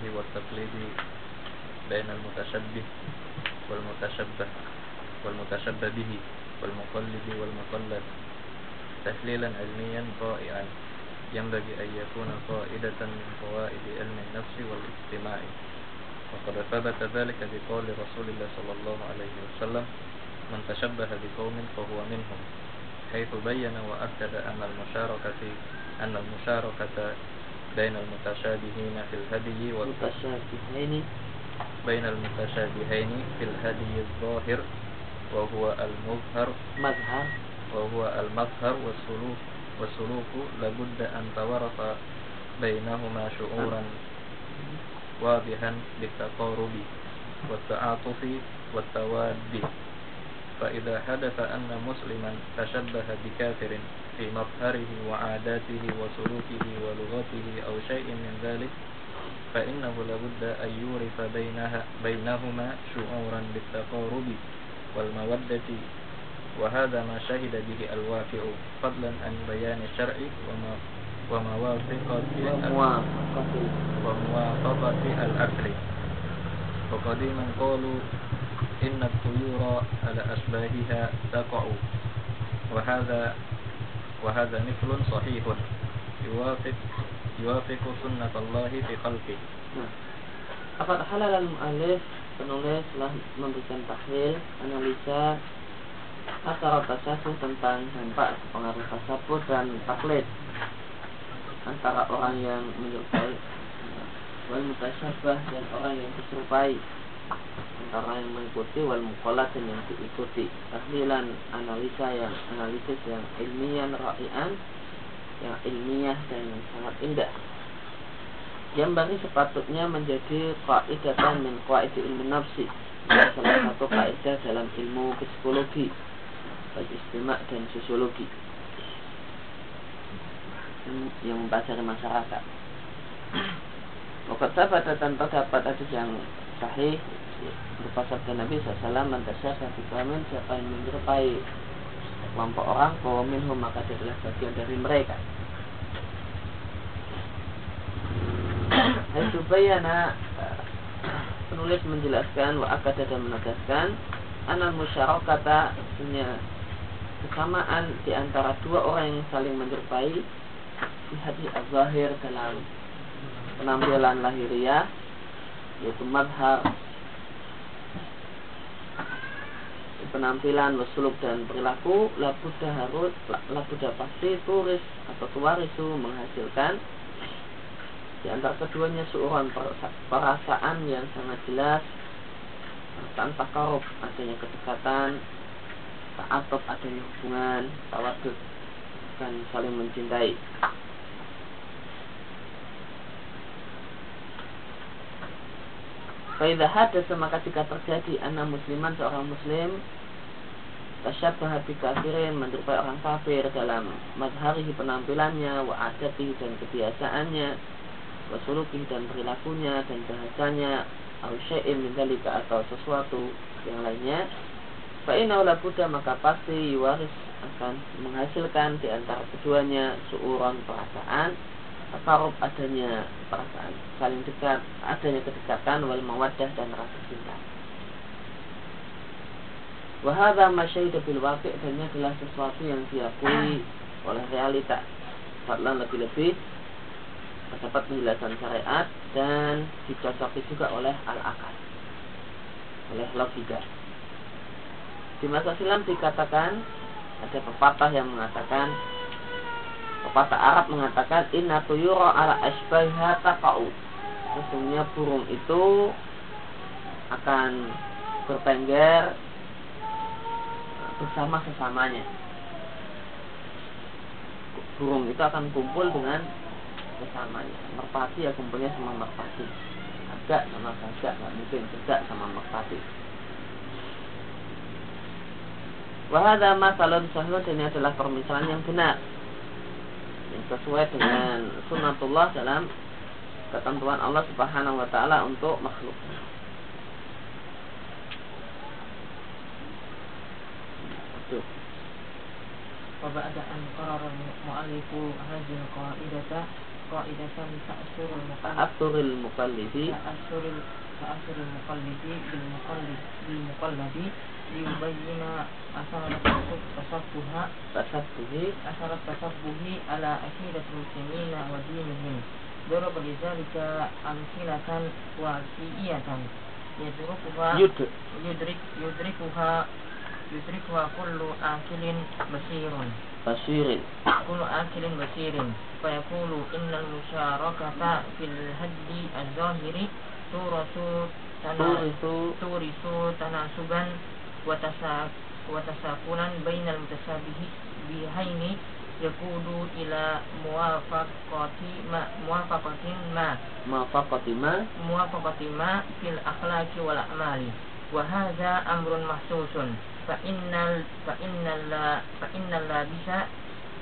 التشبه والتقليد بين المتشبه والمتشبه والمتشبه به والمقلد والمقلد. تحليلا علميا رائعا. ينبغي أن يكون فائدة من فوائد علم النفس والاجتماع وقد ثبت ذلك بقول رسول الله صلى الله عليه وسلم من تشبه بقوم فهو منهم حيث بين وأكد أن المشاركة أن المشاركة بين المتشابهين في الهدي والمتشابهين بين المتشابهين في الهدي الظاهر وهو المظهر. مظهر. وهو المظهر والسلوك والسلوك لابد أن تورط بينهما شعورا واضحا بالتقارب والتعاطف والتواد فإذا حدث أن مسلما تشبه بكافر في مظهره وعاداته وسلوكه ولغته أو شيء من ذلك فإنه لابد أن يورث بينها بينهما شعورا بالتقارب والمودة وهذا ما شهد به الواقع فضلا عن بيان الشرع وما وموافقة وموافقة. الأكل وقديما قالوا إن الطيور على أشباهها تقع وهذا وهذا مثل صحيح يوافق يوافق سنة الله في خلقه Apakah halal al-mu'alif penulis telah memberikan tahlil analisa asal tasawuf tentang dampak pengaruh tasawuf dan taklid antara orang yang menyerupai wal mutasyabah dan orang yang diserupai antara yang mengikuti wal dan yang diikuti. Tahlilan analisa yang analisis yang ilmiah ra'ian yang ilmiah dan yang sangat indah. Yang bagi sepatutnya menjadi kaidatan min qaid ilmu nafsi. Salah satu kaidah dalam ilmu psikologi baik istimak dan sosiologi. Yang mempelajari masyarakat. Waktu sahabat dan terdapat hadis yang sahih berupa sabda Nabi SAW mentasyafa fi siapa yang menyerupai kelompok orang bahwa minhum maka dia adalah bagian dari mereka. Hayubayana penulis menjelaskan wa akada dan menegaskan anal musyarakata punya kesamaan di antara dua orang yang saling menyerupai hati az-zahir dalam penampilan lahiriah yaitu madhar penampilan wasuluk dan perilaku labuda harus labuda pasti turis atau tuarisu menghasilkan. Di antara keduanya seorang perasaan yang sangat jelas tanpa korup adanya kedekatan atau adanya hubungan tawadud dan saling mencintai Faidah ada maka jika terjadi anak musliman seorang muslim. Tasyabbaha bi kafirin menyerupai orang kafir dalam mazharihi penampilannya wa adatihi dan kebiasaannya wa dan perilakunya dan bahasanya au syai'in min atau sesuatu yang lainnya. Fa inna buddha maka pasti yuwaris akan menghasilkan di antara keduanya seorang perasaan takarub adanya perasaan saling dekat adanya kedekatan wal mawaddah dan rasa cinta Wahada masyahidah bil waqi' dan ini adalah sesuatu yang diakui oleh realita. Fadlan lebih-lebih terdapat penjelasan syariat dan dicocoki juga oleh al-akal. Oleh logika. Di masa silam dikatakan ada pepatah yang mengatakan pepatah Arab mengatakan inna tuyura ala asbaiha taqa'u. Sesungguhnya burung itu akan bertengger bersama sesamanya. Burung itu akan kumpul dengan sesamanya. Merpati ya kumpulnya sama merpati. Agak sama gagak, nggak mungkin gagak sama merpati. Wahada masalun sahih ini adalah permisalan yang benar yang sesuai dengan sunatullah dalam ketentuan Allah Subhanahu wa taala untuk makhluk. Tuh. وبعد أن قرر المؤلف هذه القاعدة قاعدة تأثر المقلد تأثر المقلد تأثر تأثر المقلد بالمقلد بالمقلد ليبين أثر تصفها تشبه أثر التصفه على عقيدة المسلمين ودينهم ضرب لذلك أمثلة واقعية يدركها يد يدرك يدركها يدركها كل آكل بصير بصير كل آكل بصير فيقول إن المشاركة في الهدي الظاهر تورث تنا- تورث تورث تناسبا وتسا- وتساقلا بين المتشابهين يقود إلى موافقة ما موافقة ما موافقة ما موافقة ما في الأخلاق والأعمال وهذا أمر محسوس فإن ال- فإن ال- فإن اللابس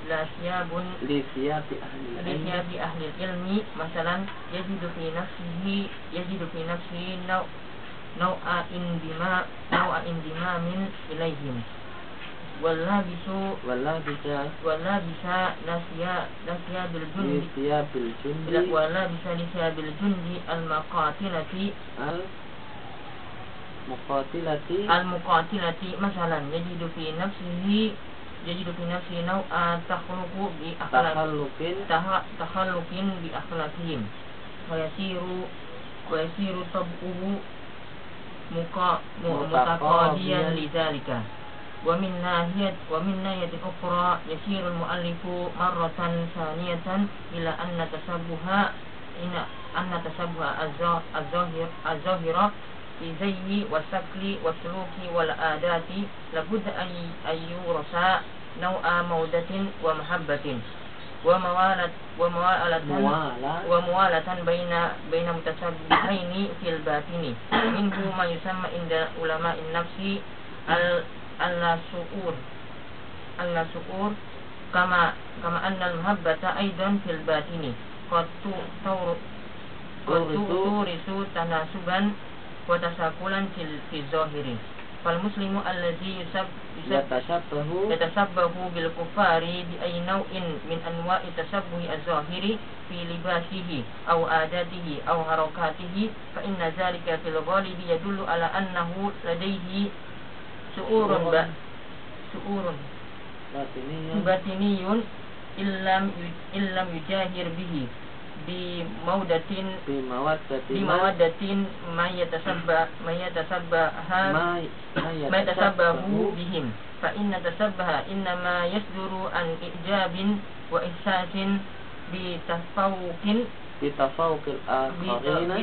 لا ثياب لثياب أهل العلم لثياب أهل العلم مثلا يجد في نفسه يجد في نفسه نوع nau'a indima nau'a indima min ilaihim. Wallabisu wallabisa. wallabisa nasya nasya bil jundi. Nasya bil jundi. Wallabisa nasya bil jundi. Al maqatilati al muqatilati. Al muqatilati masalan. Yajidu fi nafsihi yajidu fi nafsihi naw'a takhluqu bi akhlaqin takhalluqin bi akhlaqihim. Wa yasiru wa yasiru tabuhu متقاضيا لذلك. ومن ناحية ومن ناحية أخرى يسير المؤلف مرة ثانية إلى أن تشبه إن أن تشبه الظا- الظاهر الظاهرة في زي والشكل والسلوك والعادات لابد أن يورث نوع مودة ومحبة. wa mawalat wa mawalat. wa mawalatan baina baina mutasabbihaini fil batini. Yusamma inda ulama in nafsi al al-su'ur al-su'ur kama kama anna al-muhabbata aidan fil batini. Tawru fal muslimu allazi yusab yatasabbahu yatasabbahu bil kufari bi ay naw'in min anwa'i tasabbuhi az-zahiri fi libasihi aw adatihi aw harakatihi fa inna zalika fil ghalibi yadullu ala annahu ladayhi su'urun ba su'urun batiniyun. illam illam yujahir bihi bi maudatin bi mawaddatin bi mawaddatin ma yatasabba ma ha ma yatasabbahu bihim. Fa inna tasabbaha inna ma yasduru an ijabin wa ihsasin bi tafawuqin bi tafawuqil akharina.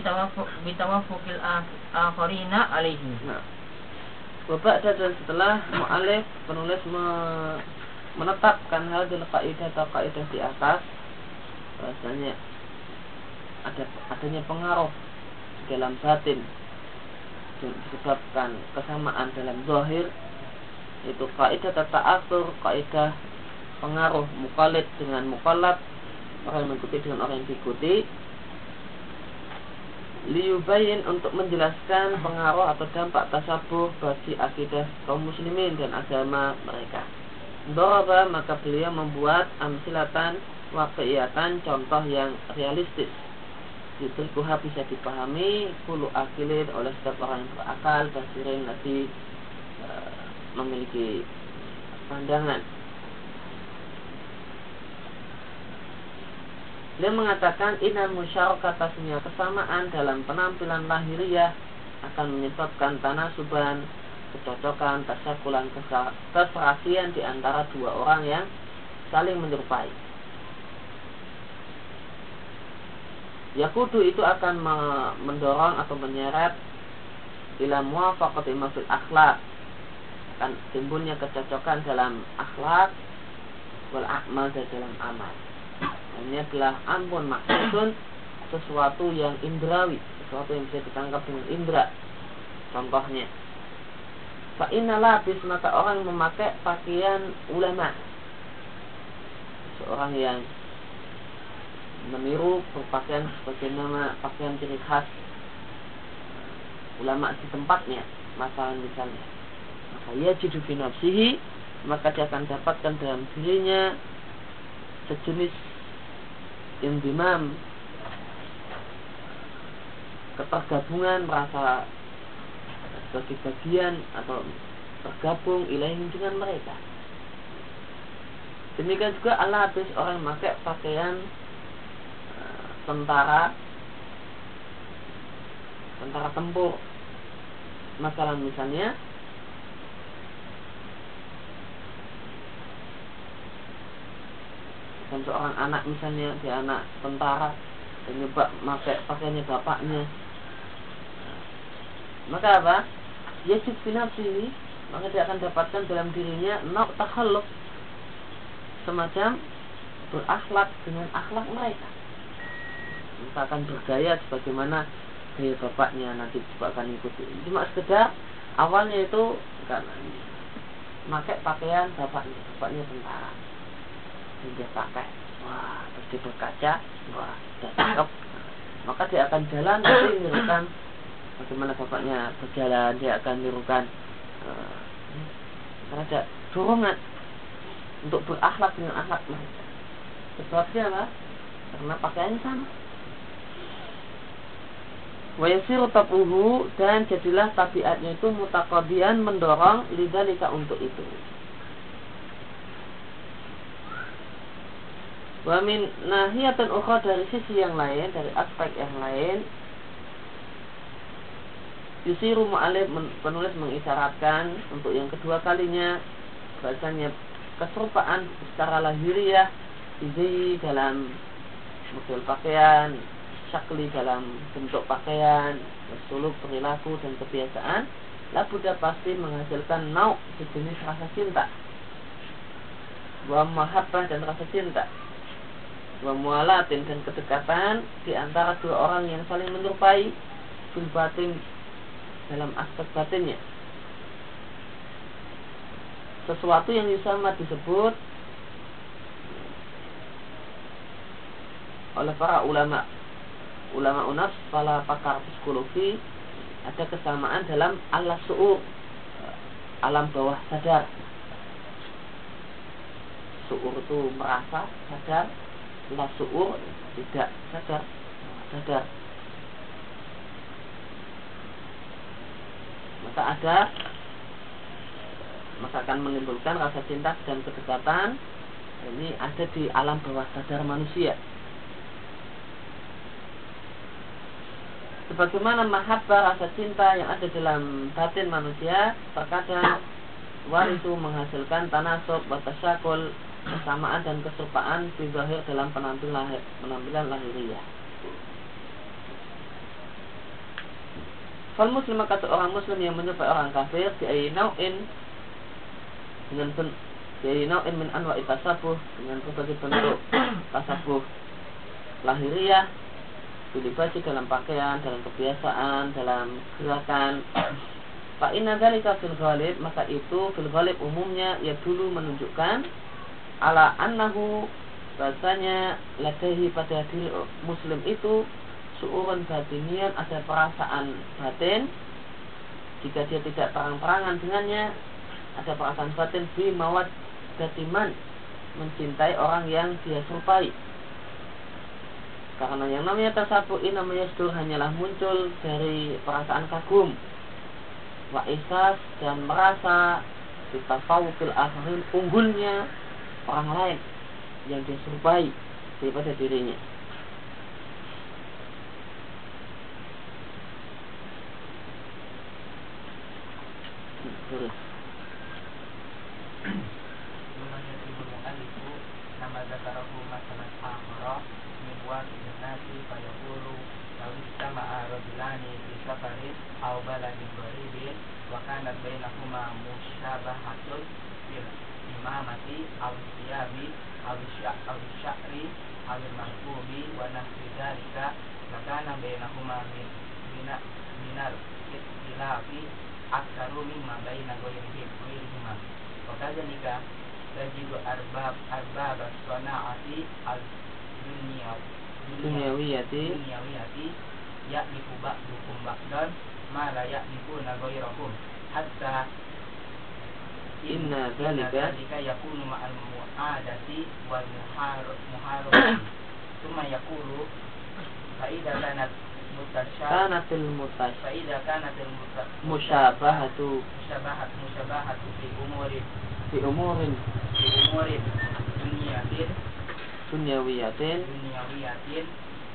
bi tawaffuqil akharina alaihi nah. Bapak dan setelah mu'alif penulis me menetapkan hal di kaidah atau kaidah di atas. Bahasanya ada adanya pengaruh dalam batin dan disebabkan kesamaan dalam zahir itu kaidah tata atur kaidah pengaruh mukallid dengan mukallab orang yang mengikuti dengan orang yang diikuti liubayin untuk menjelaskan pengaruh atau dampak tasabuh bagi akidah kaum muslimin dan agama mereka. Maka beliau membuat amsilatan waqiatan contoh yang realistis. Yudrikuha bisa dipahami Kulu akilin oleh setiap orang yang berakal Basirin nanti eh, memiliki pandangan Dia mengatakan inal musyarakat tasnya kesamaan dalam penampilan lahiriah akan menyebabkan tanah suban, kecocokan, tasakulan, kesa- keserasian di antara dua orang yang saling menyerupai. Yakudu itu akan me- mendorong atau menyeret ila muwafaqati ma fil akhlak akan timbulnya kecocokan dalam akhlak wal amal dan dalam amal. Ini adalah ampun maksudun sesuatu yang indrawi, sesuatu yang bisa ditangkap dengan indra. Contohnya, Fa inna labis maka orang memakai pakaian ulama. Seorang yang meniru berpakaian sebagaimana pakaian ciri khas ulama di tempatnya, masalah misalnya. Maka ia jidu nafsihi maka dia akan dapatkan dalam dirinya sejenis indimam ketergabungan merasa sebagai bagian atau tergabung ilahi dengan mereka demikian juga Allah habis orang yang pakai pakaian tentara tentara tempur. Masalah misalnya dan seorang anak misalnya dia anak tentara dan nyoba pakai pakaiannya bapaknya. Maka apa? Yajib ini maka dia akan dapatkan dalam dirinya takhaluk semacam berakhlak dengan akhlak mereka akan bergaya sebagaimana gaya bapaknya nanti juga akan ikuti. Cuma sekedar awalnya itu karena pakai pakaian bapaknya bapaknya tentara. Dia pakai. Wah terus dia berkaca wah dia cakep maka dia akan jalan tapi nirukan bagaimana bapaknya berjalan dia akan nirukan uh, karena ada dorongan untuk berakhlak dengan akhlak mereka. Sebabnya apa? Karena pakaiannya sama Wayasiru tabuhu dan jadilah tabiatnya itu mutakodian mendorong lidalika untuk itu. Wa min nahiyatan ukhra dari sisi yang lain, dari aspek yang lain, Yusiru mu'alif penulis mengisyaratkan untuk yang kedua kalinya bahasanya keserupaan secara lahiriah di dalam model pakaian, syakli dalam bentuk pakaian, suluk perilaku dan kebiasaan, labuda pasti menghasilkan nau sejenis rasa cinta, wa mahabbah dan rasa cinta. Wa mualatin dan kedekatan di antara dua orang yang saling menyerupai fil batin dalam aspek batinnya. Sesuatu yang sama disebut oleh para ulama ulama unas para pakar psikologi ada kesamaan dalam alas su'ur alam bawah sadar. Su'ur itu merasa sadar la su'ur tidak sadar sadar. Maka ada maka akan menimbulkan rasa cinta dan kedekatan ini ada di alam bawah sadar manusia sebagaimana mahabbah rasa cinta yang ada dalam batin manusia terkadang warisu menghasilkan tanasub batasyakul kesamaan dan keserupaan di zahir dalam penampilan lahir, penampilan lahiriah. Fal muslim maka seorang muslim yang menyerupai orang kafir di nau'in dengan ben, di nau'in min anwa tasabuh dengan berbagai bentuk tasabuh lahiriah dilibasi dalam pakaian, dalam kebiasaan, dalam gerakan. Pak inna dalika fil ghalib maka itu fil ghalib umumnya ya dulu menunjukkan ala annahu bahasanya ladaihi pada diri muslim itu suurun batinian ada perasaan batin. Jika dia tidak perang-perangan dengannya ada perasaan batin. Bi mawad datiman mencintai orang yang dia serupai karena yang namanya tasabu'i namanya sedur hanyalah muncul dari perasaan kagum wa isas dan merasa kita fawfil akhirin unggulnya orang lain yang dia serupai daripada dirinya. Terus. Aw baladin gharibin wa kanat bainahuma musyabahatun fil imamati al siyabi al al sya'ri al mahbubi wa nahwi dzalika lakana bainahuma min mina minal ikhtilafi aksaru mimma baina ghairihim ghairihima wa kadzalika tajidu arbab arbab as-sana'ati al dunya dunyawiyati dunyawiyati ya'nifu ba'dukum ba'dan ma la ya'nifuna ghairahum hatta Inna inna dzalika dzalika yakunu ma'al mu'adati wal muhar muharramati thumma yaqulu fa idza kanat mutasyabah kanatil mutas fa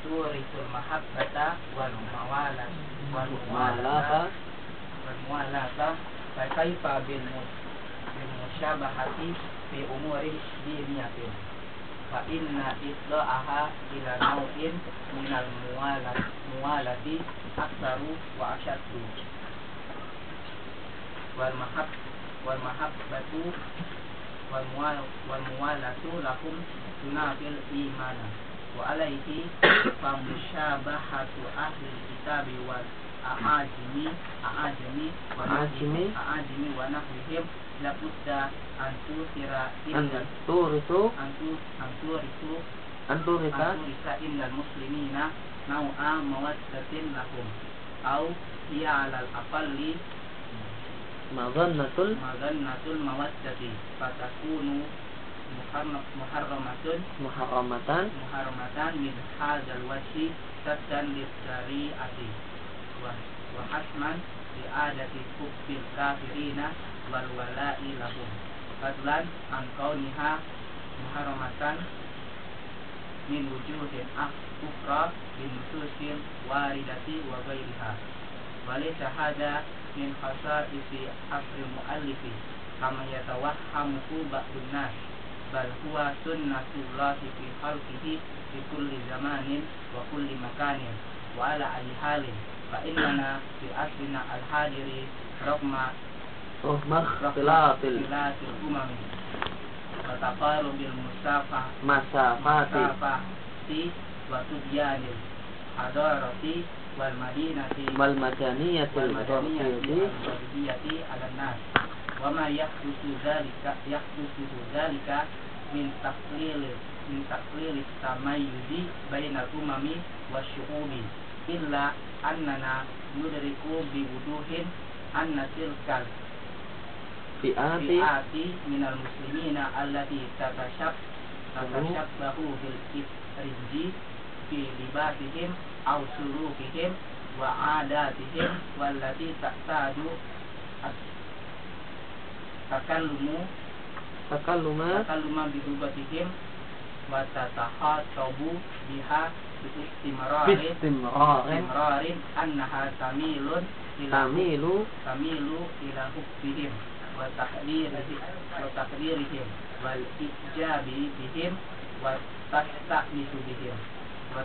turisul mahabbata wal mawalat wal malata wal muwalata fa kaifa bil bil musyabahati fi umurin diniyatin. Fa inna isla'aha ila nau'in minal muwalat muwalati aksaru wa asyaddu. Wal mahab wal mahabbatu wal muwalatu lahum tunafil imana wa alaihi fa musyabahatu ahli kitabi wal aajimi aajimi wa Aajimi. aajimi wa nahwihim la budda an tusira an illa turisu antu anturisu anturika anturisa illa muslimina nau'a mawaddatin lahum. Au hiya alal aqalli madhannatul magannatul mawaddati fatakunu muharramatun. Muharramatan. Muharramatan min hadzal wajhi saddan lisari'ati wa wa hasman li adati hubbil kafirina wal wala'i lahum. Fadlan an kauniha muharramatan min wujuhin ukhra bin nususil waridati wa ghairiha walaysa hada min khasaisi asri muallifi. Kama yatawahhamuhu ba'dun nas bal huwa sunnatullahi fi khalqihi fi kulli zamanin wa kulli makanin wa ala ayyi halin. Fa innana fi aslina al hadiri khilatil khilatil umami. Wa masafati. wa wal madinati wal madaniyati wal madaniyati ala nas wama yakhusu dzalika yakhusu dzalika min taqlil min taqlil tamayyuzi bainal umami wasyu'ubi illa annana nudriku bi wuduhin anna tilkal fi'ati fi'ati minal muslimina allati tatashab tatashabbahu bil ifriji fi libatihim au suruhihim wa adatihim wallati taqtadu as takalumu takaluma takaluma bilugatihim wa tatahatabu biha biistimrarin rarin annaha tamilun tamilu. Tamilu ila hubbihim wa tahdirihi wa tahdirihim wal ijabi bihim wa tastahmisu bihim wa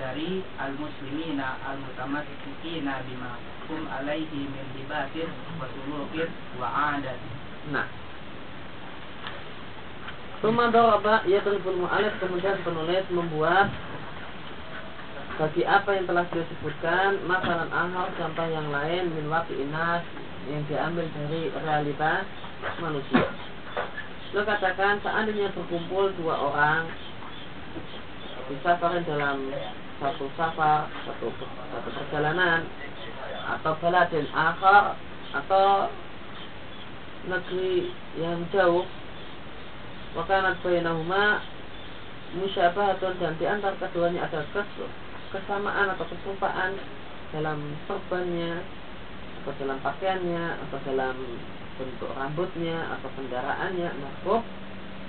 dari al-muslimina al-mutamassikina bima hum alaihi min libatin wa sulukin wa adat. Nah. Tuma daraba yadribul mu'alif kemudian penulis membuat bagi apa yang telah dia sebutkan masalah ahal contoh yang lain min waktu inas yang diambil dari realitas manusia. Lo katakan seandainya berkumpul dua orang bisa dalam satu safar, satu satu perjalanan atau baladin akhar atau negeri yang jauh. Wakanat bainahuma musyabahatun dan di antara keduanya ada kes- kesamaan atau kesumpaan dalam serbannya atau dalam pakaiannya atau dalam bentuk rambutnya atau kendaraannya makhluk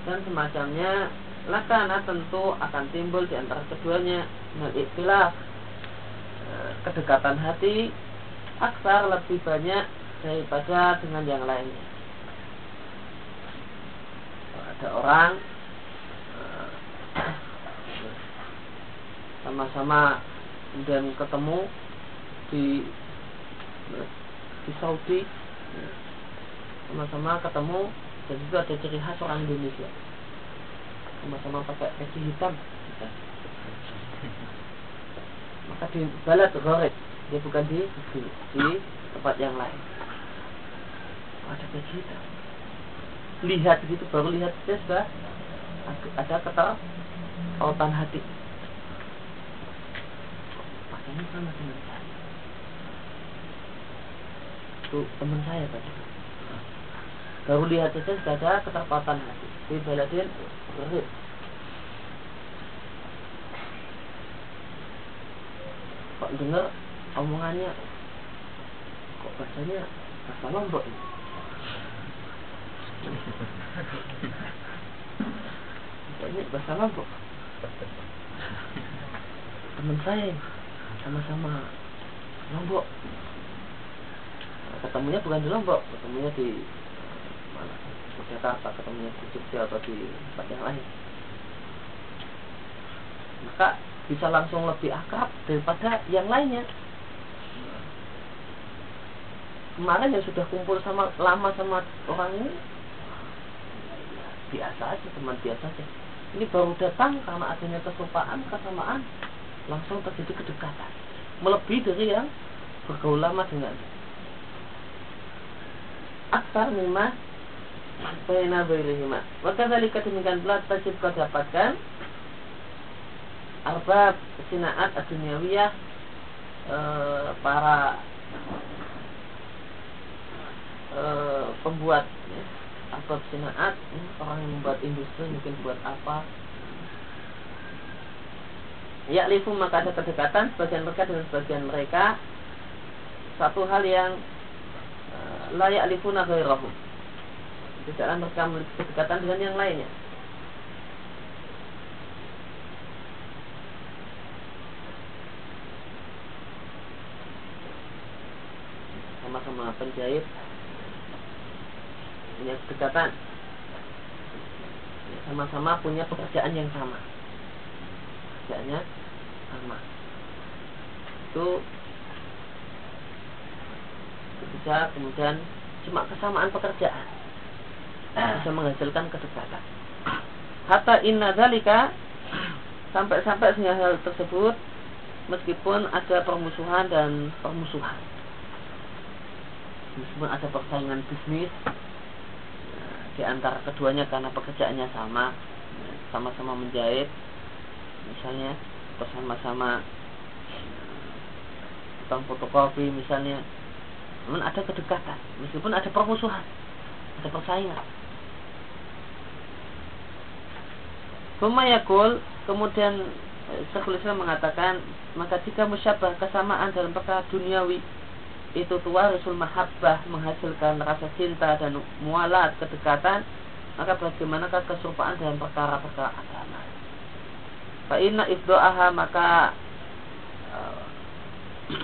dan semacamnya lakana tentu akan timbul di antara keduanya dengan eh, kedekatan hati aksar lebih banyak daripada dengan yang lainnya. Ada orang eh, sama-sama dan ketemu di di Saudi sama-sama ketemu dan juga ada ciri khas orang Indonesia sama-sama pakai peci hitam. Maka di balad gharid dia bukan di di, di tempat yang lain. Ada peci hitam? Lihat gitu baru lihat saja sudah ada kata tautan hati. Pakainya sama dengan saya. Itu teman saya tadi baru lihat saja sudah ada keterpatan hati di baladin gharib kok dengar omongannya? Kok bahasanya bahasa lombok ini? Ini bahasa lombok. Teman saya sama-sama lombok. Ketemunya bukan di lombok ketemunya di Jakarta ketemunya di Jogja atau di tempat yang lain? Maka bisa langsung lebih akrab daripada yang lainnya. Kemarin yang sudah kumpul sama lama sama orang ini biasa aja teman biasa aja. Ini baru datang karena adanya kesupaan kesamaan langsung terjadi kedekatan. Melebihi dari yang bergaul lama dengan aktar mimma baina maka dari demikian pula tajib kau dapatkan. Arbab sinaat aduniawiyah e, para e, pembuat ya, arbab sinaat ya, orang yang membuat industri mungkin buat apa. Ya lifu maka ada kedekatan sebagian mereka dengan sebagian mereka. Satu hal yang uh, layak lifuna ghairahu tidaklah mereka memiliki kedekatan dengan yang lainnya. Sama-sama penjahit. Punya kedekatan. Sama-sama punya pekerjaan yang sama. Pekerjaannya sama. Itu bisa kemudian cuma kesamaan pekerjaan bisa menghasilkan kedekatan hatta inna dalika sampai-sampai sehingga hal tersebut meskipun ada permusuhan dan permusuhan. Meskipun ada persaingan bisnis nah, di antara keduanya karena pekerjaannya sama sama-sama menjahit misalnya atau sama-sama tukang fotokopi misalnya. Namun ada kedekatan meskipun ada permusuhan ada persaingan Bumayakul kemudian eh, Syekhul Islam mengatakan maka jika musyabah kesamaan dalam perkara duniawi itu tua Rasul mahabbah menghasilkan rasa cinta dan mualat kedekatan maka bagaimanakah keserupaan dalam perkara-perkara agama? Fa inna ifdo'aha maka uh,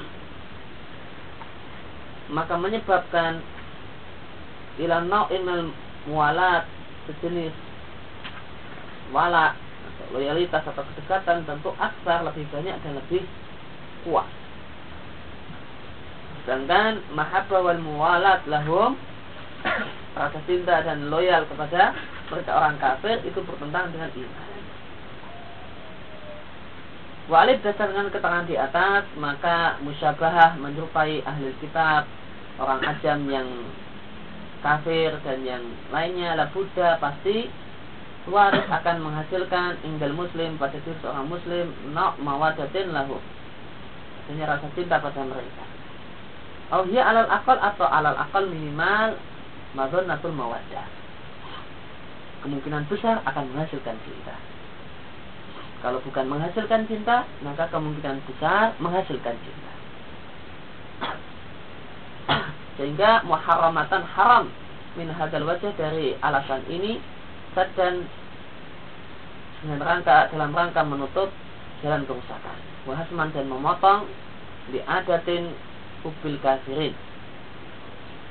maka menyebabkan ila nau'in mualat sejenis wala loyalitas atau kedekatan tentu aksar lebih banyak dan lebih kuat. Sedangkan mahabbah wal muwalat lahum rasa cinta dan loyal kepada mereka orang kafir itu bertentangan dengan iman. Walid berdasarkan keterangan di atas maka musyabahah menyerupai ahli kitab orang ajam yang kafir dan yang lainnya la Buddha pasti waris akan menghasilkan inggal muslim pada diri seorang muslim no mawadatin lahu. Artinya rasa cinta pada mereka. Oh ya alal akal atau alal akal minimal natul mawadah kemungkinan besar akan menghasilkan cinta. Kalau bukan menghasilkan cinta, maka kemungkinan besar menghasilkan cinta. Sehingga muharramatan haram min hadal wajah dari alasan ini dan dengan rangka dalam rangka menutup jalan kerusakan. Wahasman dan memotong di adatin ubil kafirin.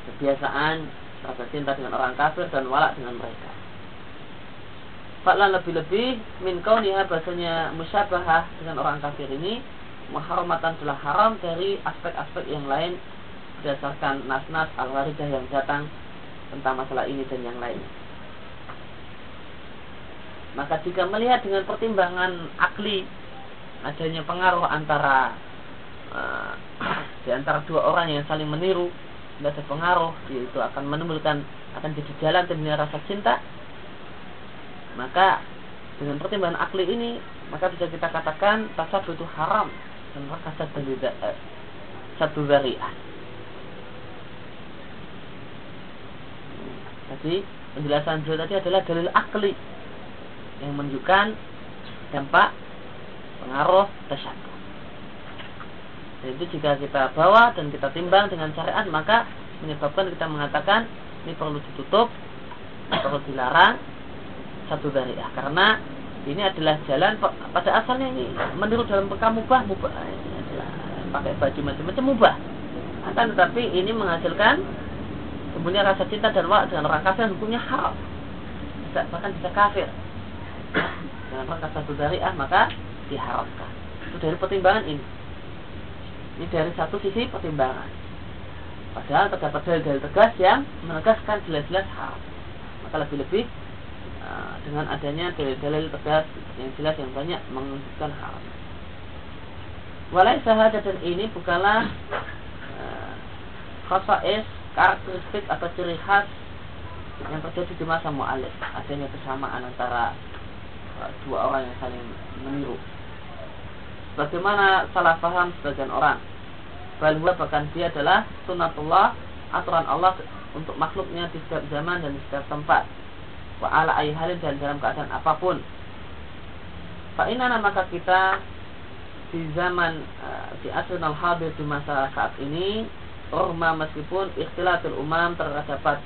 Kebiasaan rasa cinta dengan orang kafir dan walak dengan mereka. Faklan lebih-lebih min kauniha bahasanya musyabahah dengan orang kafir ini muharramatan telah haram dari aspek-aspek yang lain berdasarkan nas-nas al-waridah yang datang tentang masalah ini dan yang lain. Maka jika melihat dengan pertimbangan akli adanya pengaruh antara uh, di antara dua orang yang saling meniru ada pengaruh yaitu akan menimbulkan akan jadi jalan timbulnya rasa cinta maka dengan pertimbangan akli ini maka bisa kita katakan tasab itu haram dan maka satu eh, satu zariah Jadi penjelasan beliau tadi adalah dalil akli yang menunjukkan dampak pengaruh tasyabuh. Itu jika kita bawa dan kita timbang dengan syariat maka menyebabkan kita mengatakan ini perlu ditutup, perlu dilarang satu dari ya karena ini adalah jalan pada asalnya ini menurut dalam bekam mubah mubah pakai baju macam-macam mubah. Akan tetapi ini menghasilkan kemudian rasa cinta dan wak dengan orang hukumnya haram. Bahkan bisa kafir dengan rangka satu dari ah maka diharamkan itu dari pertimbangan ini. Ini dari satu sisi pertimbangan. Padahal terdapat dalil-dalil tegas yang menegaskan jelas-jelas haram maka lebih-lebih Eh, dengan adanya dalil-dalil tegas yang jelas yang banyak menunjukkan hal. Walai syahadat dan ini bukanlah uh, khasais karakteristik atau ciri khas yang terjadi di masa mu'alif. Adanya kesamaan antara dua orang yang saling meniru. Bagaimana salah paham sebagian orang? Bahwa bahkan dia adalah sunatullah aturan Allah untuk makhluknya di setiap zaman dan di setiap tempat. Wa ala dan dalam keadaan apa pun. Fa'inana maka kita di zaman uh, di asrul hadir di masa saat ini Urma meskipun ikhtilatul umam terdapat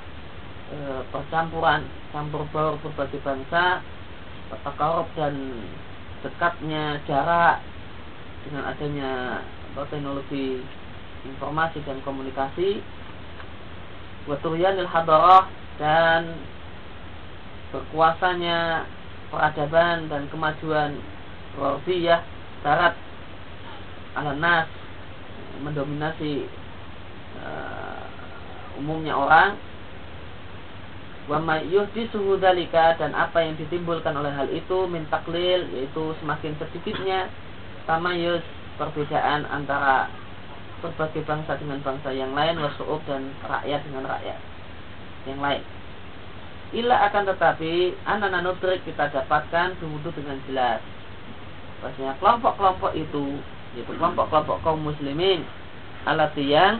e, percampuran campur baur berbagai bangsa bertakarub dan dekatnya jarak dengan adanya teknologi informasi dan komunikasi. Waturianil hadarah dan berkuasanya peradaban dan kemajuan Rafiyah syarat ala nas mendominasi uh, umumnya orang wa suhu dalika dan apa yang ditimbulkan oleh hal itu min taklil yaitu semakin sedikitnya tamayus perbedaan antara berbagai bangsa dengan bangsa yang lain wasu'ub dan rakyat dengan rakyat yang lain Ila akan tetapi anak nutrik kita dapatkan berwudu dengan jelas. Maksudnya kelompok-kelompok itu yaitu kelompok-kelompok kaum muslimin alat yang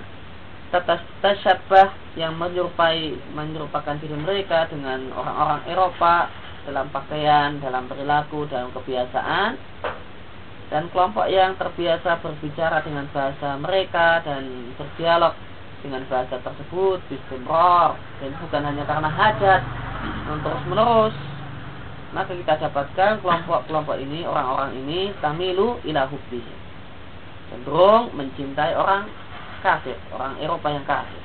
tasyabah yang menyerupai menyerupakan diri mereka dengan orang-orang Eropa dalam pakaian, dalam perilaku, dalam kebiasaan. Dan kelompok yang terbiasa berbicara dengan bahasa mereka dan berdialog dengan bahasa tersebut bistimror. Dan bukan hanya karena hajat terus menerus maka kita dapatkan kelompok-kelompok ini orang-orang ini tamilu ila hubbi cenderung mencintai orang kafir orang Eropa yang kafir.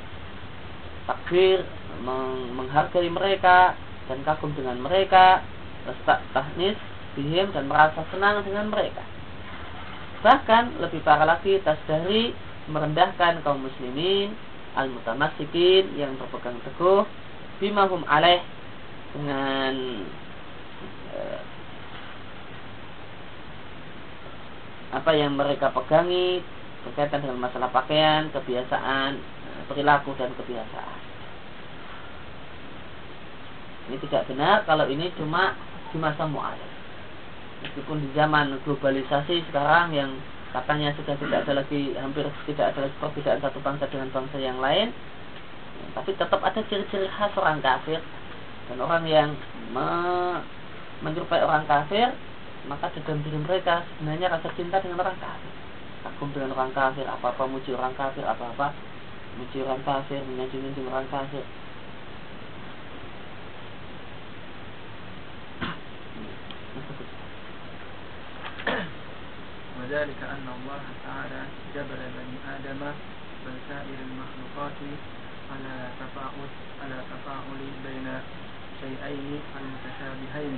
Takbir meng menghargai mereka dan kagum dengan mereka tak tahnis bihim dan merasa senang dengan mereka. Bahkan lebih parah lagi tas dari merendahkan kaum muslimin al-mutamassikin yang berpegang teguh bimahum alaih dengan eh, apa yang mereka pegangi berkaitan dengan masalah pakaian, kebiasaan, eh, perilaku dan kebiasaan. Ini tidak benar kalau ini cuma di masa mu'alif. Meskipun di zaman globalisasi sekarang yang katanya sudah tidak ada lagi hampir tidak ada lagi perbedaan satu bangsa dengan bangsa yang lain tapi tetap ada ciri-ciri khas orang kafir dan orang yang me menyerupai orang kafir maka di dalam diri mereka sebenarnya rasa cinta dengan orang kafir kagum dengan orang kafir apa apa muji orang kafir apa apa muji orang kafir menyanjung orang kafir وذلك أن الله تعالى جبل بني آدم وسائر المخلوقات على تفاعل على تفاعل بين شيئين المتشابهين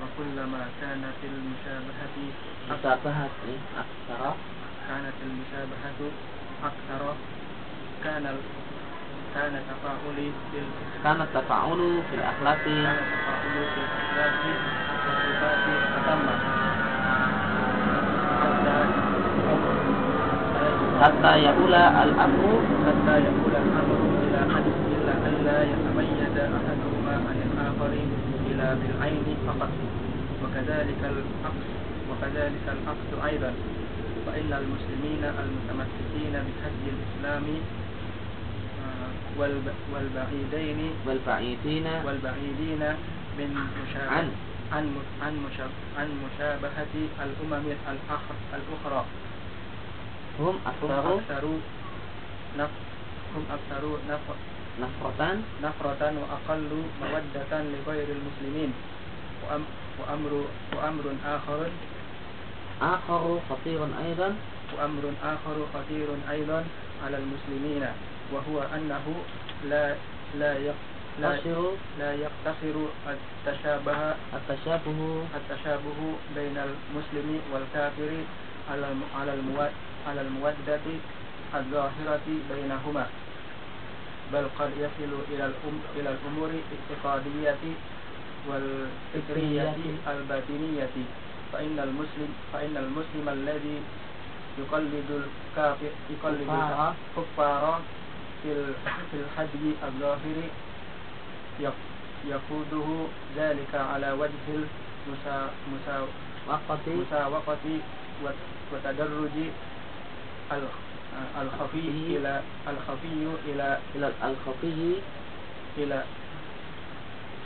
وكلما كانت المشابهة مشابهة أكثر كانت المشابهة أكثر كان كان تفاعلي في كان التفاعل في الأخلاق. كان التفاعل في الأخلاق والصفات أتم حتى يؤول الأمر. حتى يقول الأمر إلى أن إلا أن لا يتميز أحدهما عن الآخر إلا بالعين فقط. وكذلك الأقص وكذلك الأقص أيضا. فإن المسلمين المتمسكين بهدي الإسلام آه، والبعيدين والبعيدين والبعيدين من مشابه عن عن عن مشابه عن مشابهة الأمم الأخرى. هم أكثر هم أكثر نفرة نفرة وأقل مودة لغير المسلمين. وأمر وأمر آخر آخر خطير أيضا. وأمر آخر خطير أيضا على المسلمين وهو أنه لا لا يق لا, يقتصر لا يقتصر التشابه التشابه التشابه بين المسلم والكافر على على المو- على المودة الظاهرة بينهما. بل قد يصل إلى الأم إلى الأمور الاعتقادية والفكرية الباطنية. فإن المسلم فإن المسلم الذي يقلد الكافر يقلد كفار. الكفار في في الحج الظاهر يق- يقوده ذلك على وجه المسا مسا وقت مساوقة وت- وتدرج ال- الخفي إلى الخفي إلى إلى الخفي. إلى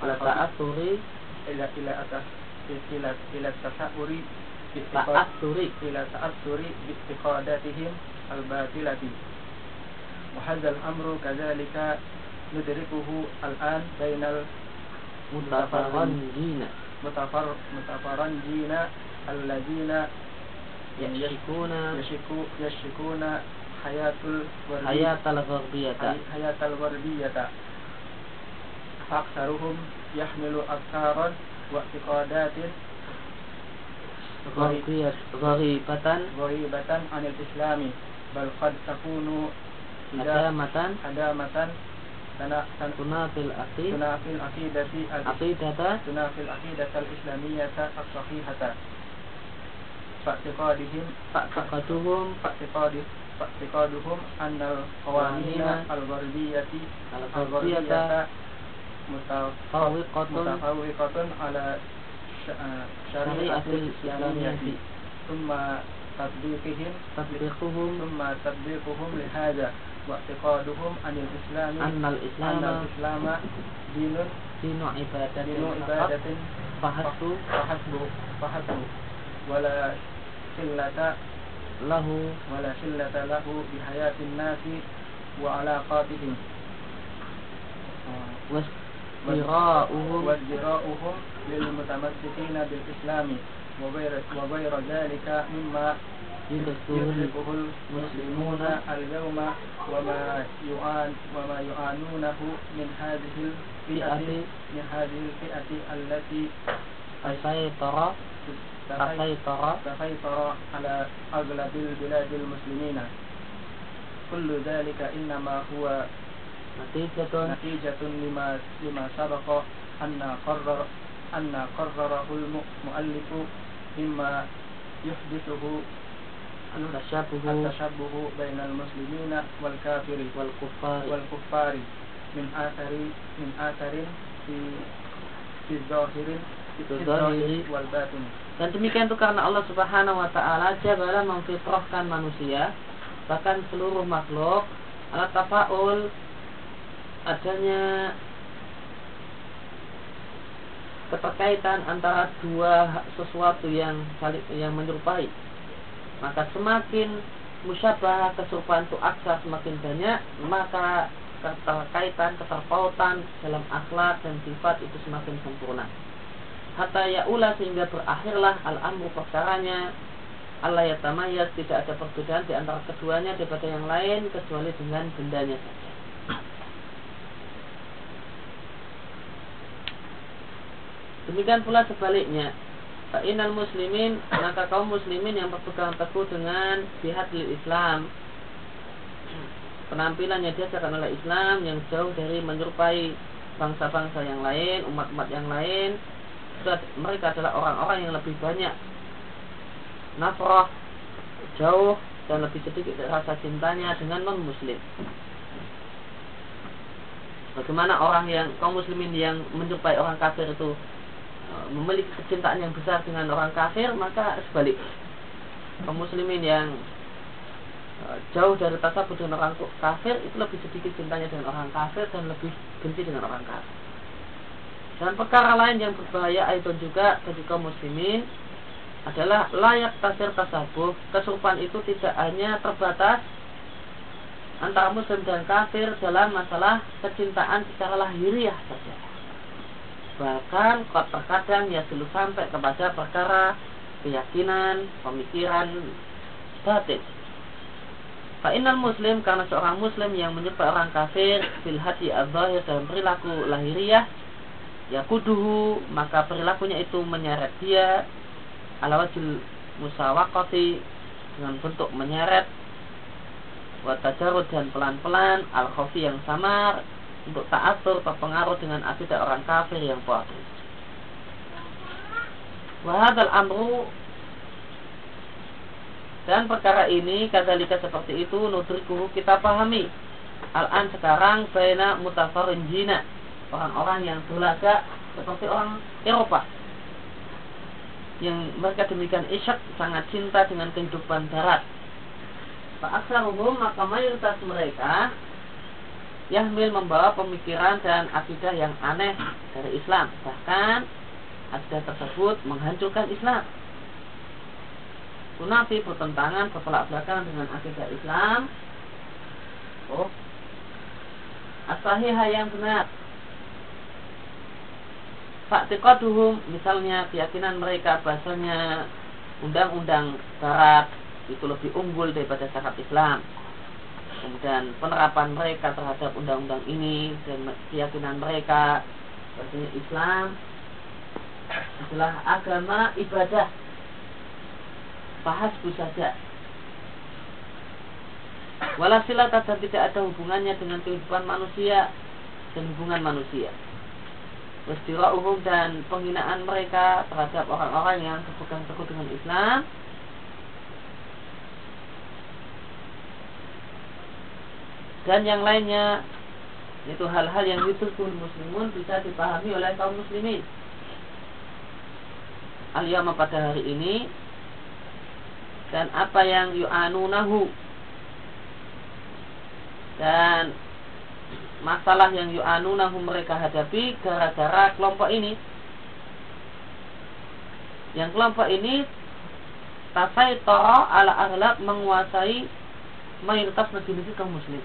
على الخفي تأثر إلى إلى إلى إلى التشاؤر تأثر إلى تأثر باعتقاداتهم الباطلة. وهذا الأمر كذلك ندركه الآن بين متفرنجين المتفر متفرنجين الذين يشكون يشكو يشكون حياة الوردية. حياة الغربية حي- حياة الغربية أكثرهم يحمل أفكارا واعتقادات غربية غريبة غريبة عن الإسلام بل قد تكون إذا هدامة هدامة تنا- تن- تنافي العقيدة تنافي العقيدة ال- عقيدة تنافي العقيدة الإسلامية الصحيحة فاعتقادهم فاعتقدهم فاعتقاد فاعتقادهم أن القوانين الغربية الغربية الغربية مت- فوقة متفوقة على ش- آه، شريعة شريعة الإسلامية الإسلامية ثم تطبيقهم تطبيقهم ثم تطبيقهم لهذا واعتقادهم أن الإسلام أن أن الإسلام الإسلام دين دين عبادة دين فقط عبادة فحسب فحسب فحسب ولا صلة له ولا صلة له بحياة الناس وعلاقاتهم واستراؤهم وازدراؤهم للمتمسكين بالإسلام وغير وغير ذلك مما يدركه يدركه المسلمون اليوم وما يعان وما يعانونه من هذه الفئة من هذه الفئة التي تسيطر تسيطر تسيطر على أغلب البلاد المسلمين. كل ذلك إنما هو نتيجة نتيجة لما لما سبق أن قرر أن قرره المؤلف مما يحدثه التشابه التشبه بين المسلمين والكافر والكفار والكفار من آثر من آثر في في الظاهر في في الظاهر الظاهر. والباطن Dan demikian itu karena Allah Subhanahu wa taala jabala memfitrahkan manusia bahkan seluruh makhluk ala tafaul adanya keterkaitan antara dua sesuatu yang saling yang menyerupai. Maka semakin musyabah keserupaan itu aksa semakin banyak, maka keterkaitan, keterpautan dalam akhlak dan sifat itu semakin sempurna hatta ya'ula sehingga berakhirlah al-amru perkaranya Allah ya tamayaz tidak ada perbedaan di antara keduanya daripada yang lain kecuali dengan bendanya saja. Demikian pula sebaliknya. Fa'inal muslimin maka kaum muslimin yang berpegang teguh dengan jihad lil Islam penampilannya diajarkan oleh Islam yang jauh dari menyerupai bangsa-bangsa yang lain, umat-umat yang lain, mereka adalah orang-orang yang lebih banyak nafrah jauh dan lebih sedikit rasa cintanya dengan non muslim bagaimana orang yang kaum muslimin yang menyerupai orang kafir itu memiliki kecintaan yang besar dengan orang kafir maka sebalik kaum muslimin yang eh, jauh dari tasabur dengan orang kafir itu lebih sedikit cintanya dengan orang kafir dan lebih benci dengan orang kafir. Dan perkara lain yang berbahaya itu juga bagi kaum muslimin adalah layak tasir tasabuh. Kesurupan itu tidak hanya terbatas antara muslim dan kafir dalam masalah kecintaan secara lahiriah saja. Bahkan terkadang ya selalu sampai kepada perkara keyakinan, pemikiran batin. Fa'inal muslim karena seorang muslim yang menyebut orang kafir fil hati al-zahir dalam perilaku lahiriah ya kuduhu maka perilakunya itu menyeret dia ala wajil musawakati dengan bentuk menyeret watajarud dan pelan-pelan al yang samar untuk taatur terpengaruh dengan akidah orang kafir yang batil. Wahadal amru dan perkara ini kadzalika seperti itu nudrikuhu kita pahami. Al-an sekarang baina mutafarin jina orang-orang yang berlagak seperti orang Eropa yang mereka demikian isyak sangat cinta dengan kehidupan darat. Pak umum maka mayoritas mereka Yahmil membawa pemikiran dan akidah yang aneh dari Islam. Bahkan akidah tersebut menghancurkan Islam munafi bertentangan bertolak belakang dengan akidah Islam oh asahihah yang benar Faktikoduhum misalnya keyakinan mereka bahasanya undang-undang syarat itu lebih unggul daripada syarat Islam. Kemudian penerapan mereka terhadap undang-undang ini dan keyakinan mereka bahasanya Islam adalah agama ibadah bahas saja. Walasilah dan tidak ada hubungannya dengan kehidupan manusia dan hubungan manusia. umum dan penghinaan mereka terhadap orang-orang yang berpegang teguh dengan Islam dan yang lainnya. Itu hal-hal yang pun muslimun bisa dipahami oleh kaum muslimin. al pada hari ini dan apa yang yu'anunahu dan masalah yang yu'anunahu mereka hadapi gara-gara kelompok ini. Yang kelompok ini toro ala aghlab menguasai mayoritas negeri-negeri kaum muslim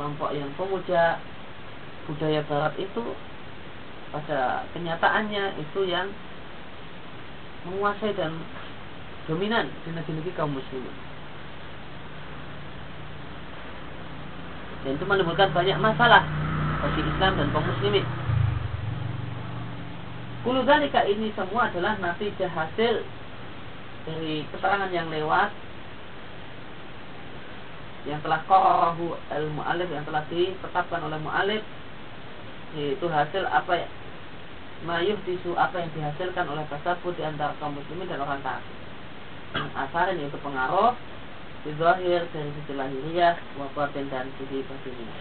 kelompok yang pemuja budaya barat itu pada kenyataannya itu yang menguasai dan dominan di negeri-negeri kaum muslimin. Dan itu menimbulkan banyak masalah bagi Islam dan kaum muslimin. Kulu dalika ini semua adalah nanti hasil dari keterangan yang lewat yang telah qarahu al-mu'alif yang telah ditetapkan oleh mu'alif yaitu hasil apa ya? Mayuh tisu apa yang dihasilkan oleh tasabut di antara kaum muslimin dan orang kafir. Asarin yaitu pengaruh di zahir dari sisi lahiriah wabatin dan sisi batiniah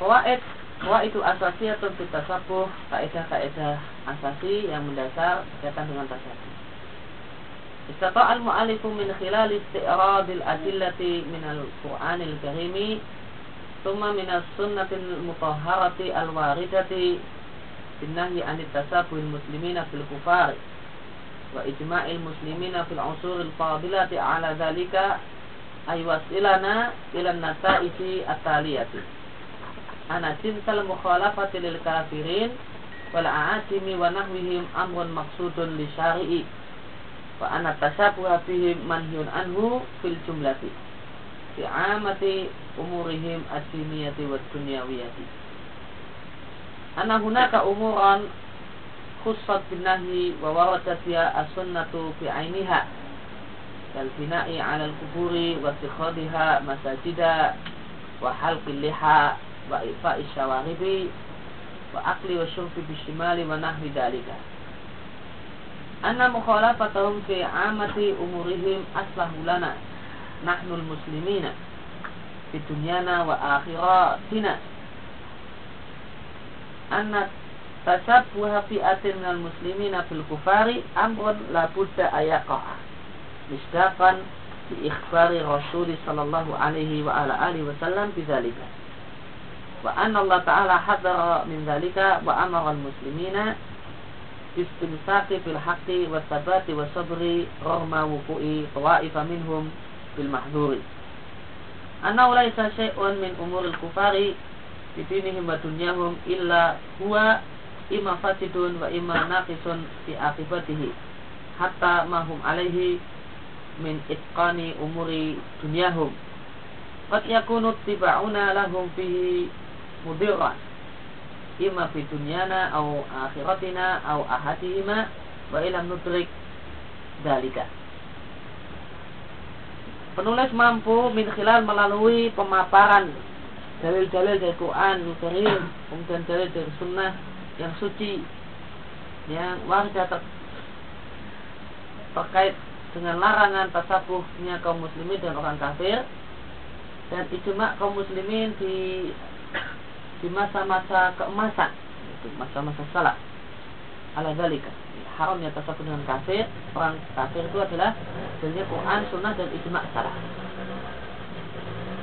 Kawaid Kawaid itu asasi atau kita sabuh Kaedah-kaedah asasi yang mendasar berkaitan dengan استطاع المؤلف من خلال استئراد الأدلة من القرآن الكريم ثم من السنة المطهرة الواردة في النهي عن التشابه المسلمين في الكفار وإجماع المسلمين في العصور الفاضلة على ذلك أي يوصلنا إلى النتائج التالية. أن جنس المخالفة للكافرين والأعاتم ونحوهم أمر مقصود للشارع. Wa anna tasabuha bihim manhyun anhu fil jumlati. Fi amati umurihim ad-diniyati wa dunyawiyati. Anna hunaka umuran khussat bin nahi wa waradat ya as-sunnatu fi ainiha kal bina'i 'ala al-quburi wa ittikhadha masajida wa halqil liha wa ifa'i syawaribi wa akli wa syurbi bishimali wa nahwi dalika anna mukhalafatahum fi amati umurihim aslahu lana. Nahnu al-muslimina fi dunyana wa akhiratina. Anna tasabbuha fi'atin minal muslimina fil kufari amrun la budda ayaqa'a. Misdaqan bi ikhbari Rasul sallallahu alaihi wa ala alihi wasallam bidzalika. Wa anna Allah ta'ala hadara min wa amara al-muslimina bistimsaki fil haqqi wa sabati wa sabri rahma wuku'i tawa'ifa minhum bil mahduri anna ulaisa syai'un min umuril kufari dinihim wa dunyahum illa huwa imma fasidun wa imma naqisun fi akibatihi hatta mahum alaihi min itqani umuri dunyahum. Qad yakunu tiba'una lahum fihi imma fi dunyana au akhiratina au ahadihima wa ilam nudrik dalika. Penulis mampu min khilal melalui pemaparan dalil-dalil dari Quran, kemudian dalil dari Sunnah yang suci yang warga ter terkait dengan larangan tasabuhnya kaum muslimin dan orang kafir. Dan ijma kaum muslimin di di masa-masa keemasan itu masa-masa salah ala dalika haramnya tasabuh dengan kafir orang kafir itu adalah dalilnya Quran, Sunnah dan ijma salah.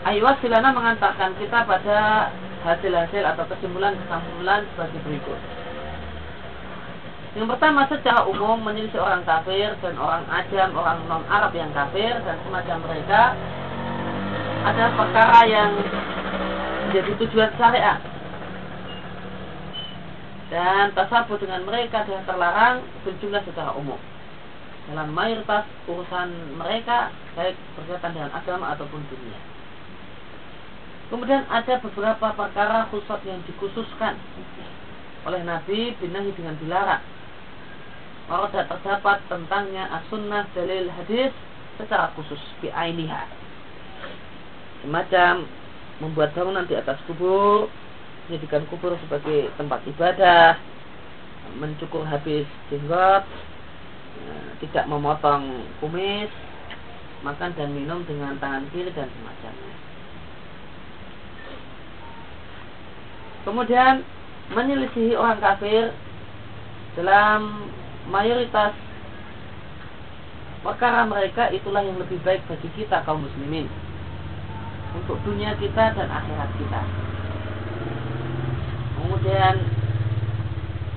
Ayo silana mengantarkan kita pada hasil-hasil atau kesimpulan-kesimpulan sebagai berikut. Yang pertama secara umum menyelisih orang kafir dan orang ajam, orang non Arab yang kafir dan semacam mereka ada perkara yang menjadi tujuan syariat dan tasabuh dengan mereka dengan terlarang berjumlah secara umum dalam mayoritas urusan mereka baik berkaitan dengan agama ataupun dunia. Kemudian ada beberapa perkara khusus yang dikhususkan oleh Nabi binahi dengan dilarang. Warada terdapat tentangnya as-sunnah dalil hadis secara khusus bi'ainiha. Semacam membuat bangunan di atas kubur, menjadikan kubur sebagai tempat ibadah, mencukur habis jenggot, eh, tidak memotong kumis, makan dan minum dengan tangan kiri dan semacamnya. Kemudian menyelisihi orang kafir dalam mayoritas perkara mereka itulah yang lebih baik bagi kita kaum muslimin untuk dunia kita dan akhirat kita. Kemudian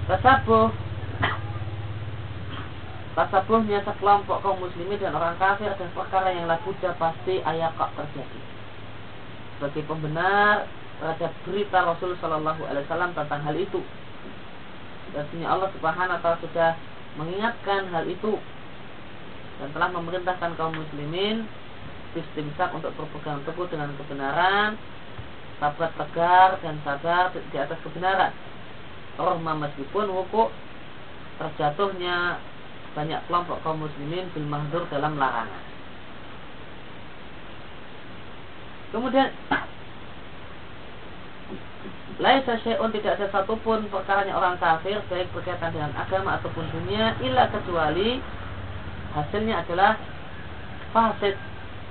tasabuh tasabuhnya sekelompok kaum muslimin dan orang kafir dan perkara yang labuda pasti ayat terjadi. Sebagai pembenar terhadap berita Rasul Shallallahu Alaihi Wasallam tentang hal itu. Dan Allah Subhanahu Wa Taala sudah mengingatkan hal itu dan telah memerintahkan kaum muslimin istimsak untuk berpegang teguh dengan kebenaran, sabar tegar dan sabar di atas kebenaran. Rahmah meskipun wukuk terjatuhnya banyak kelompok kaum muslimin bil mahdur dalam larangan. Kemudian Laisa syai'un tidak ada satupun perkaranya orang kafir baik berkaitan dengan agama ataupun dunia illa kecuali hasilnya adalah fasid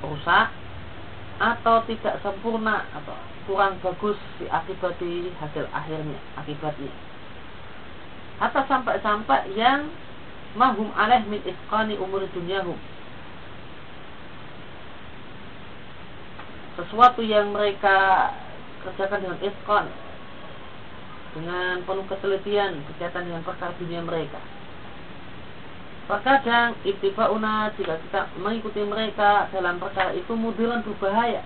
rusak atau tidak sempurna atau kurang bagus di akibat di hasil akhirnya akibatnya atau sampai-sampai yang mahum alaih min isqani umur dunyahum sesuatu yang mereka kerjakan dengan iskon dengan penuh ketelitian berkaitan dengan perkara dunia mereka. Terkadang una jika kita mengikuti mereka dalam perkara itu mudilan berbahaya.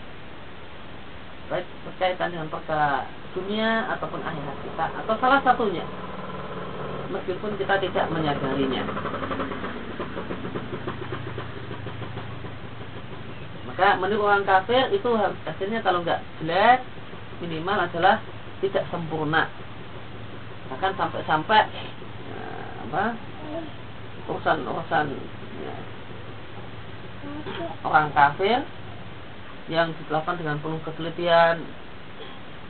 Baik berkaitan dengan perkara dunia ataupun akhirat kita atau salah satunya. Meskipun kita tidak menyadarinya. Maka menurut orang kafir itu hasilnya kalau nggak jelek minimal adalah tidak sempurna bahkan sampai-sampai ya, apa urusan-urusan ya, orang kafir yang dilakukan dengan penuh ketelitian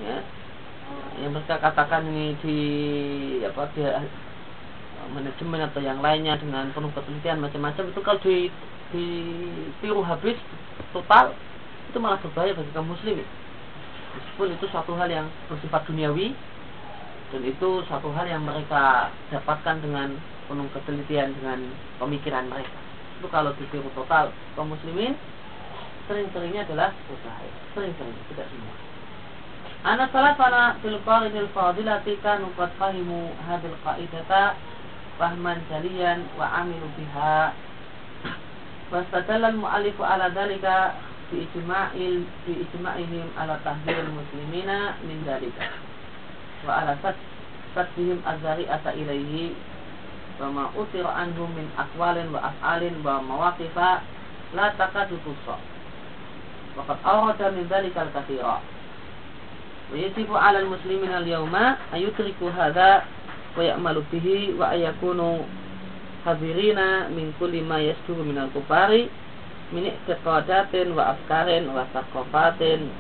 ya. Yang mereka katakan ini di apa dia manajemen atau yang lainnya dengan penuh ketelitian macam-macam itu kalau di ditiru habis total itu malah berbahaya bagi kaum muslim meskipun itu suatu hal yang bersifat duniawi dan itu satu hal yang mereka dapatkan dengan penuh ketelitian dengan pemikiran mereka. Itu kalau ditiru total kaum muslimin sering-seringnya adalah usaha sering-sering tidak semua. Anak salah sana fil qarinil fadilati kanu qad fahimu hadil qaidata fahman jaliyan wa amilu biha. Wastadalla al-mu'allifu ala dalika fi ijma'il fi ijma'ihim ala tahdhiril muslimina min dalika wa ala sad sadhihim azari'ata ilaihi sama utira anhum min akwalin wa asalin wa mawakifa la takadu tusa. Waqad awrada min dhalika al-kathira. Wa yajibu 'ala al-muslimina al-yawma ayutriku hadha wa ya'malu bihi wa ayakunu hadirina min kulli ma yasduru min al-kufari min i'tiqadatin wa afkarin wa thaqafatin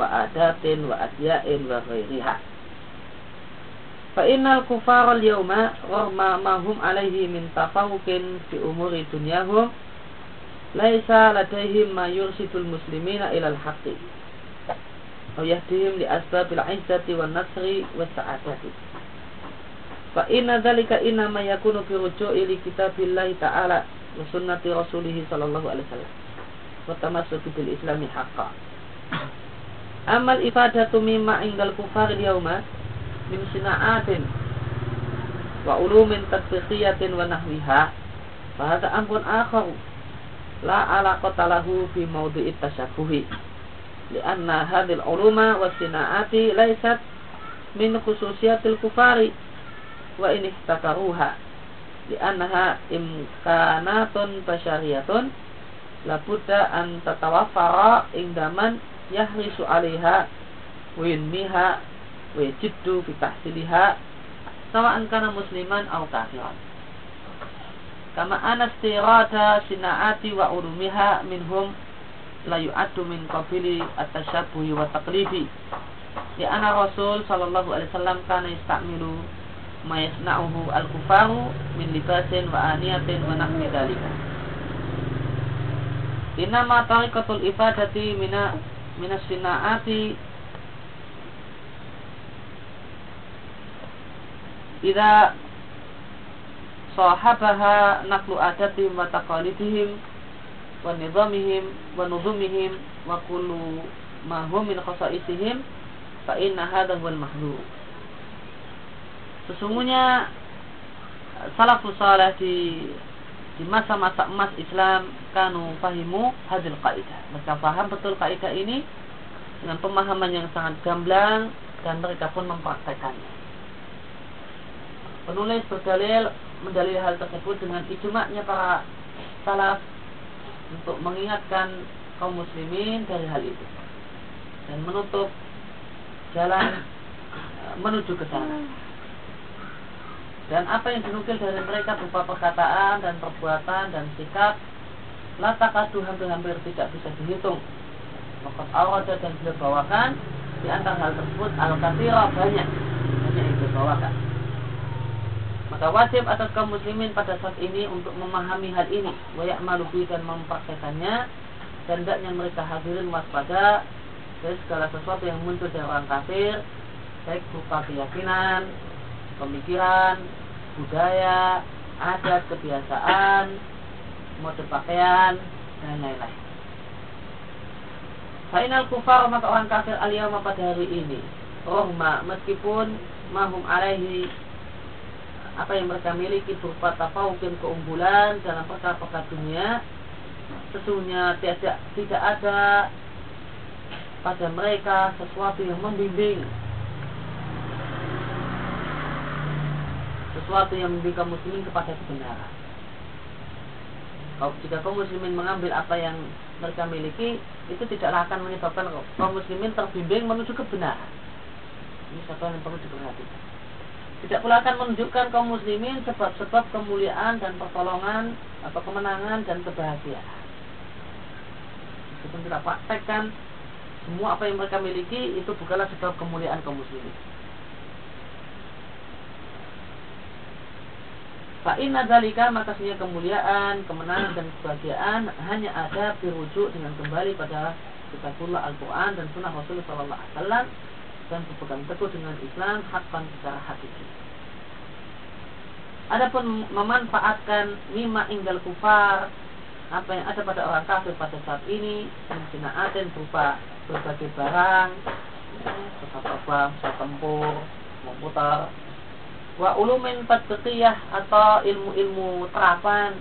wa adatin wa adya'in wa ghairiha. Fa innal kufar al yauma rahma ma hum alaihi min tafawukin fi umuri dunyahum laisa ladaihim ma yursidul muslimina ila al haqqi aw yahdihim li asbabil izzati wan nasri was sa'adati. Fa inna dzalika inna ma yakunu fi ruju'i li kitabillahi ta'ala wa sunnati rasulih sallallahu alaihi wasallam wa tamassuki bil islami haqqan amal ifadatu mimma indal kufar al yauma min sina'atin wa ulumin tatbiqiyatin wa nahwiha. Fahada amrun akhar la alaqata lahu fi mawdu'i tasyabuhi. Lianna hadil uluma wa sina'ati laysat min khususiyatil kufari wa in ihtakaruha. Liannaha imkanatun basyariyatun labudda an tatawaffara ingdaman yahrisu alaiha winmiha wa jiddu fi tahsiliha sawa'an kana musliman aw kafiran. Kama anastirata sinaati wa urumiha minhum la yu'addu min qabili at-tashabbuhi wa taqlidi di ana rasul sallallahu alaihi wasallam kana yastamilu ma yasna'uhu al-kufaru min libasin wa aniyatin wa nahmi dhalika. Inama tariqatul ifadati mina minas sina'ati إذا صاحبها نقل adatihim وتقاليدهم ونظامهم ونظمهم وكل ما هو من خصائصهم فإن هذا min khasaisihim sesungguhnya salafus saleh di di masa-masa emas Islam kanu fahimu hadil kaidah. Mereka paham betul kaidah ini dengan pemahaman yang sangat gamblang dan mereka pun mempraktekannya. Penulis berdalil mendalil hal tersebut dengan ijma'nya para salaf untuk mengingatkan kaum muslimin dari hal itu. Dan menutup jalan menuju ke sana. Dan apa yang dinukil dari mereka berupa perkataan dan perbuatan dan sikap Latakadu hampir-hampir tidak bisa dihitung. Maka awada dan beliau bawakan Di antara hal tersebut Al-Kathira banyak. Banyak yang beliau bawakan Maka wajib atas kaum muslimin pada saat ini Untuk memahami hal ini. Wayak malubi dan mempraktekannya. Dan tidaknya mereka hadirin waspada Dari segala sesuatu yang muncul dari orang kafir Baik berupa keyakinan pemikiran, budaya, adat, kebiasaan, mode pakaian, dan lain-lain. Final kufar maka orang kafir aliyama pada hari ini. Rohma meskipun mahum alaihi apa yang mereka miliki berupa tafaukin keunggulan dalam perkara-perkara dunia sesungguhnya tidak tidak ada pada mereka sesuatu yang membimbing sesuatu yang membimbing kaum muslimin kepada kebenaran. Kalau jika kaum muslimin mengambil apa yang mereka miliki, itu tidaklah akan menyebabkan kaum muslimin terbimbing menuju kebenaran. Ini satu yang perlu diperhatikan. Tidak pula akan menunjukkan kaum muslimin sebab-sebab kemuliaan dan pertolongan atau kemenangan dan kebahagiaan. Meskipun tidak praktekkan semua apa yang mereka miliki itu bukanlah sebab kemuliaan kaum muslimin. Fa'inna dalika maka kemuliaan, kemenangan dan kebahagiaan hanya ada dirujuk dengan kembali pada kitabullah Al-Quran dan sunnah Rasulullah SAW dan berpegang teguh dengan Islam hakkan secara hakiki. Adapun memanfaatkan lima inggal kufar apa yang ada pada orang kafir pada saat ini aten berupa berbagai barang pesawat terbang, pesawat tempur, komputer wa ulumin tadqiqiyah atau ilmu-ilmu terapan.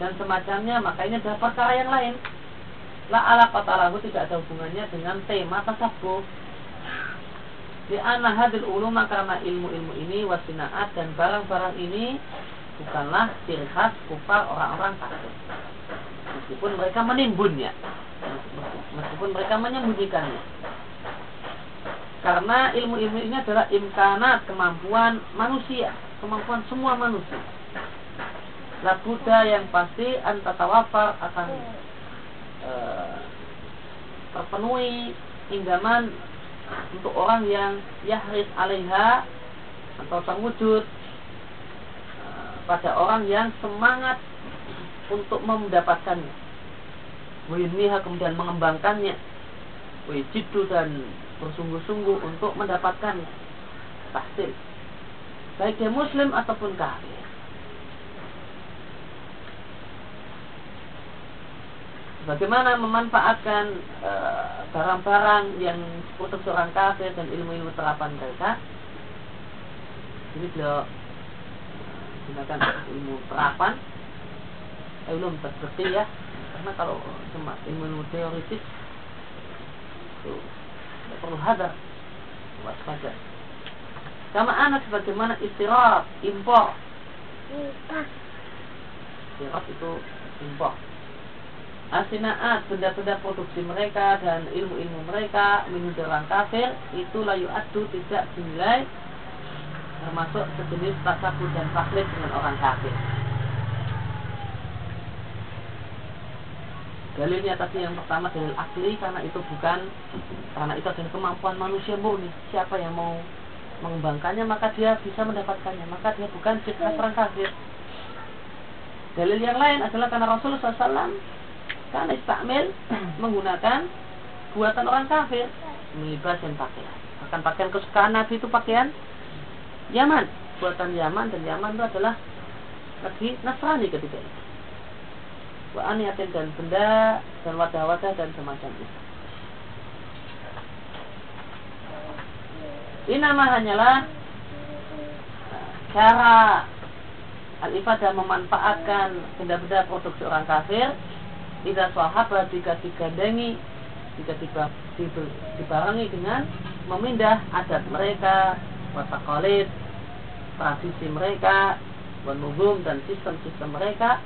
Dan semacamnya maka ini adalah perkara yang lain la ala lagu tidak ada hubungannya dengan tema tasawuf. Di hadil uluma karena ilmu-ilmu ini wasinaat dan barang-barang ini bukanlah ciri khas kufar orang-orang kafir. Meskipun mereka menimbunnya. Meskipun mereka menyembunyikannya. Karena ilmu-ilmu ini adalah imkanat kemampuan manusia. Kemampuan semua manusia. La Buddha yang pasti antatawafar akan e, terpenuhi hinggaman untuk orang yang yahris alaiha atau terwujud e, pada orang yang semangat untuk mendapatkannya. Winiha kemudian mengembangkannya. Wijidu dan bersungguh-sungguh untuk mendapatkan tahsil. Baik dia muslim ataupun kafir. Bagaimana memanfaatkan eh, barang-barang uh, yang untuk seorang kafir dan ilmu-ilmu terapan mereka? Ini beliau uh, gunakan ilmu terapan. Ilmu terbukti ya karena kalau cuma ilmu-ilmu teoritis itu tidak perlu hadar. Waspada. Sama anak sebagaimana istirahat impor. Istirahat itu impor asinaat benda-benda produksi mereka dan ilmu-ilmu mereka minum orang kafir itu layu adu tidak dinilai termasuk sejenis tasabur dan taklid dengan orang kafir. Dalilnya tadi yang pertama dalil akli karena itu bukan karena itu adalah kemampuan manusia murni. Siapa yang mau mengembangkannya maka dia bisa mendapatkannya. Maka dia bukan cipta orang kafir. Dalil yang lain adalah karena Rasulullah SAW karena istakmil menggunakan buatan orang kafir. Melibas dan pakaian akan pakaian kesukaan Nabi itu pakaian Yaman. Buatan Yaman dan Yaman itu adalah lagi Nasrani ketika itu. Wa aniatin dan benda dan wadah-wadah dan semacam itu ini nama hanyalah cara al-ifadah memanfaatkan benda-benda produksi orang kafir tidak sahabat jika digandengi jika dibarengi dengan memindah adat mereka watakolit tradisi mereka menubung dan sistem-sistem mereka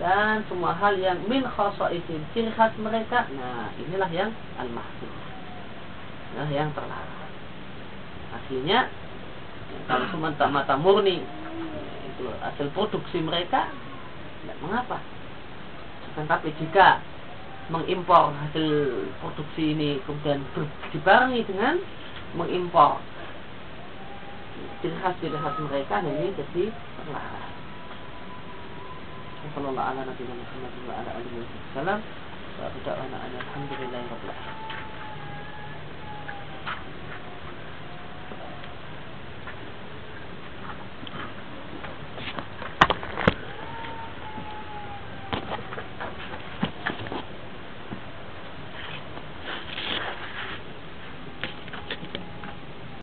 dan semua hal yang min khasaisin ciri khas mereka. Nah inilah yang al mahsud nah yang terlarang. Aslinya kalau cuma mata murni itu hasil produksi mereka tidak mengapa tapi jika mengimpor hasil produksi ini kemudian dibarengi dengan mengimpor ciri khas ciri khas mereka dan ini jadi terlarang. Sallallahu ala nabi Muhammad